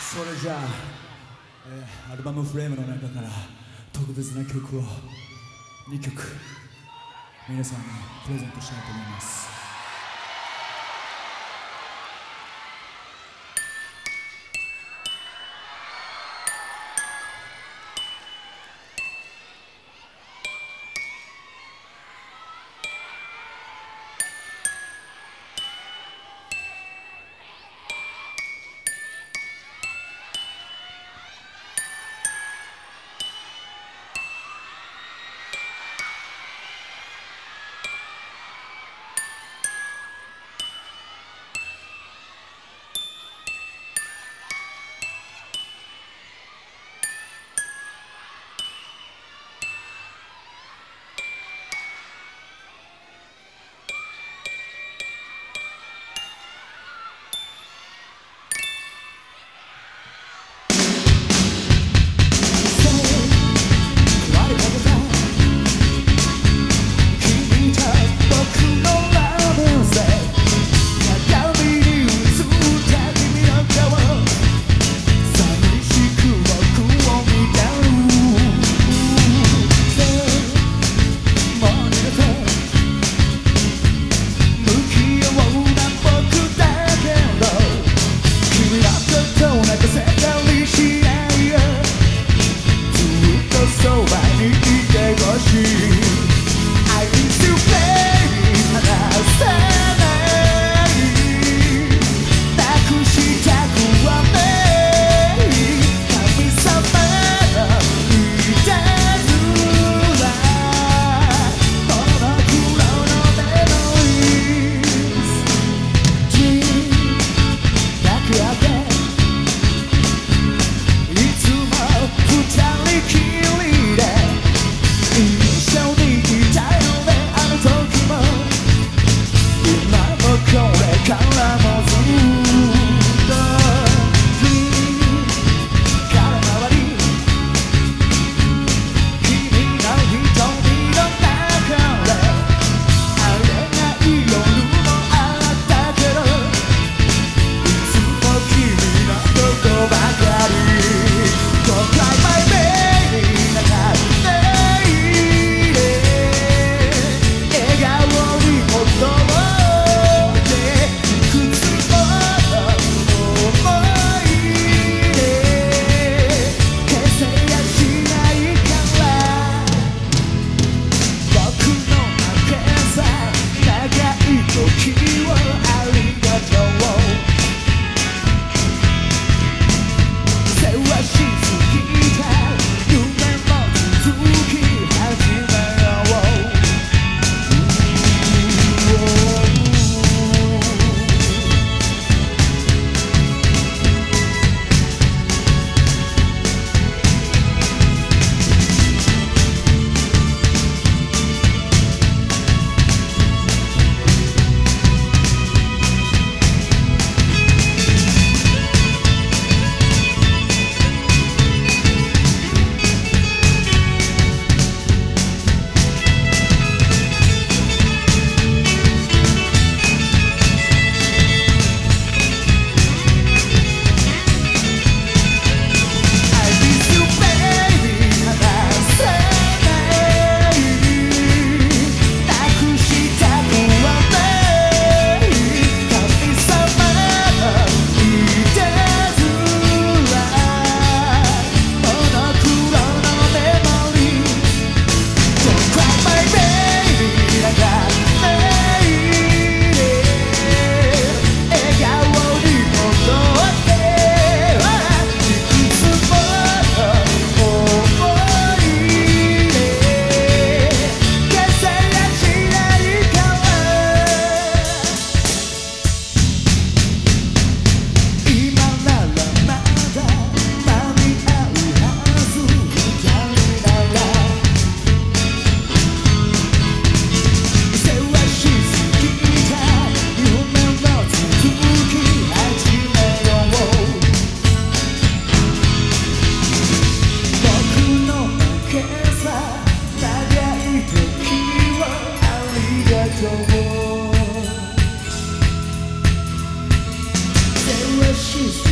それじゃあ、えーアルバム「フレームの中から特別な曲を2曲皆さんにプレゼントしたいと思います。please.